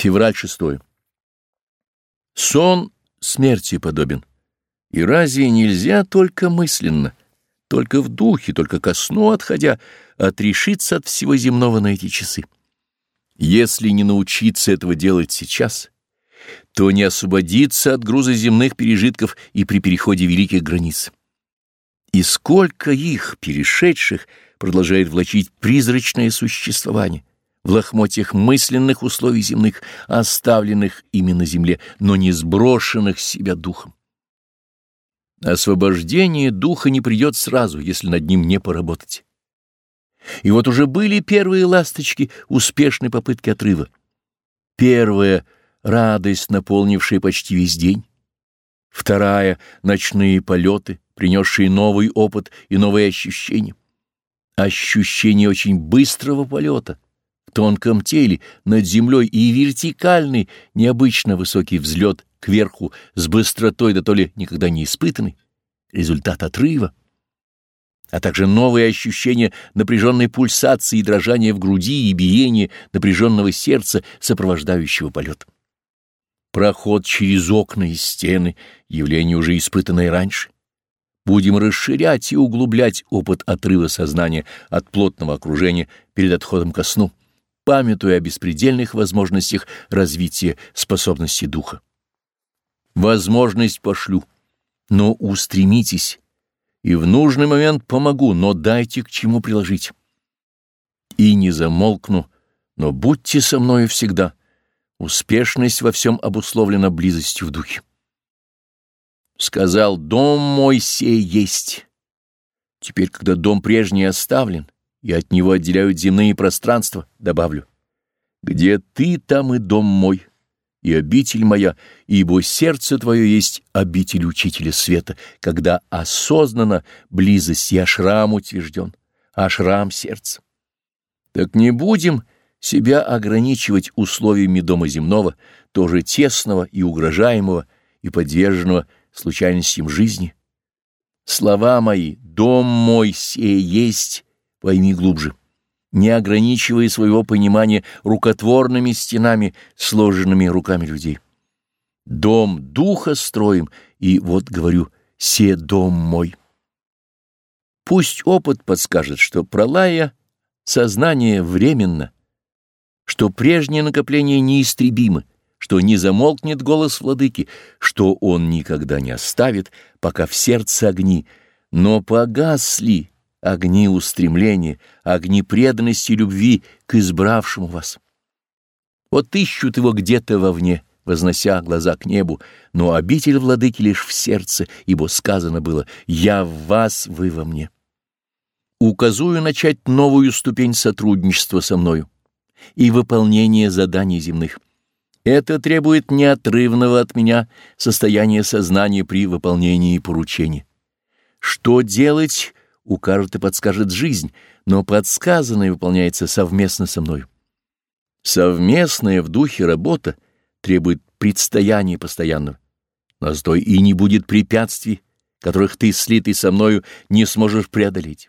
Февраль 6. Сон смерти подобен. И разве нельзя только мысленно, только в духе, только ко сну отходя, отрешиться от всего земного на эти часы? Если не научиться этого делать сейчас, то не освободиться от груза земных пережитков и при переходе великих границ. И сколько их, перешедших, продолжает влачить призрачное существование в лохмотьях мысленных условий земных, оставленных ими на земле, но не сброшенных себя духом. Освобождение духа не придет сразу, если над ним не поработать. И вот уже были первые ласточки успешной попытки отрыва. Первая — радость, наполнившая почти весь день. Вторая — ночные полеты, принесшие новый опыт и новые ощущения. Ощущение очень быстрого полета — тонком теле, над землей и вертикальный, необычно высокий взлет кверху с быстротой, да то ли никогда не испытанный, результат отрыва, а также новые ощущения напряженной пульсации и дрожания в груди и биения напряженного сердца, сопровождающего полет. Проход через окна и стены — явление уже испытанное раньше. Будем расширять и углублять опыт отрыва сознания от плотного окружения перед отходом ко сну памятуя о беспредельных возможностях развития способности духа. Возможность пошлю, но устремитесь, и в нужный момент помогу, но дайте к чему приложить. И не замолкну, но будьте со мною всегда. Успешность во всем обусловлена близостью в духе. Сказал, дом мой сей есть. Теперь, когда дом прежний оставлен, и от него отделяют земные пространства, добавлю. Где ты, там и дом мой, и обитель моя, ибо сердце твое есть обитель учителя света, когда осознанно близость и ашрам утвержден, ашрам сердца. Так не будем себя ограничивать условиями дома земного, тоже тесного и угрожаемого, и подверженного случайностям жизни. Слова мои, дом мой сей есть, пойми глубже, не ограничивая своего понимания рукотворными стенами, сложенными руками людей. Дом духа строим, и вот говорю, се дом мой. Пусть опыт подскажет, что пролая сознание временно, что прежнее накопление неистребимо, что не замолкнет голос владыки, что он никогда не оставит, пока в сердце огни, но погасли огни устремления, огни преданности и любви к избравшему вас. Вот ищут его где-то вовне, вознося глаза к небу, но обитель владыки лишь в сердце, ибо сказано было «Я в вас, вы во мне». Указую начать новую ступень сотрудничества со мною и выполнения заданий земных. Это требует неотрывного от меня состояния сознания при выполнении поручения. Что делать укажет и подскажет жизнь, но подсказанное выполняется совместно со мной. Совместная в духе работа требует предстояния постоянного, но зато и не будет препятствий, которых ты, слитый со мною, не сможешь преодолеть.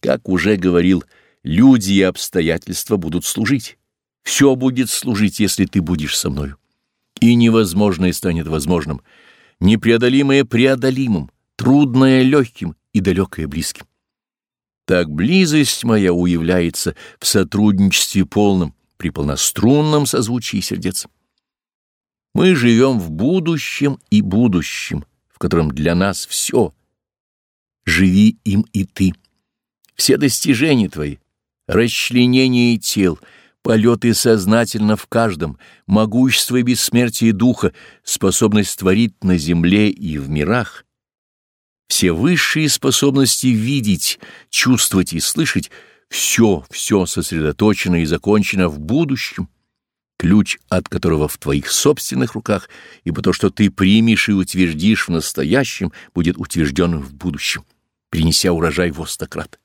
Как уже говорил, люди и обстоятельства будут служить. Все будет служить, если ты будешь со мною. И невозможное станет возможным, непреодолимое преодолимым, трудное легким, и далекое близким. Так близость моя уявляется в сотрудничестве полном, при полнострунном созвучии сердец. Мы живем в будущем и будущем, в котором для нас все. Живи им и ты. Все достижения твои, расчленение тел, полеты сознательно в каждом, могущество и бессмертие духа, способность творить на земле и в мирах — все высшие способности видеть, чувствовать и слышать, все, все сосредоточено и закончено в будущем, ключ от которого в твоих собственных руках, ибо то, что ты примешь и утвердишь в настоящем, будет утвержденным в будущем, принеся урожай в остократ.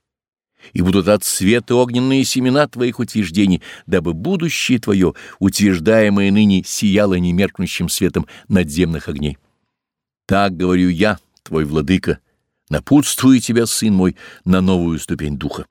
И будут от огненные семена твоих утверждений, дабы будущее твое, утверждаемое ныне, сияло немеркнущим светом надземных огней. Так говорю я, — твой владыка, напутствую тебя, сын мой, на новую ступень духа.